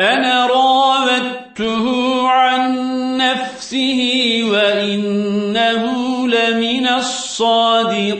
أنا راودته عن نفسه وإنه لمن الصادقين.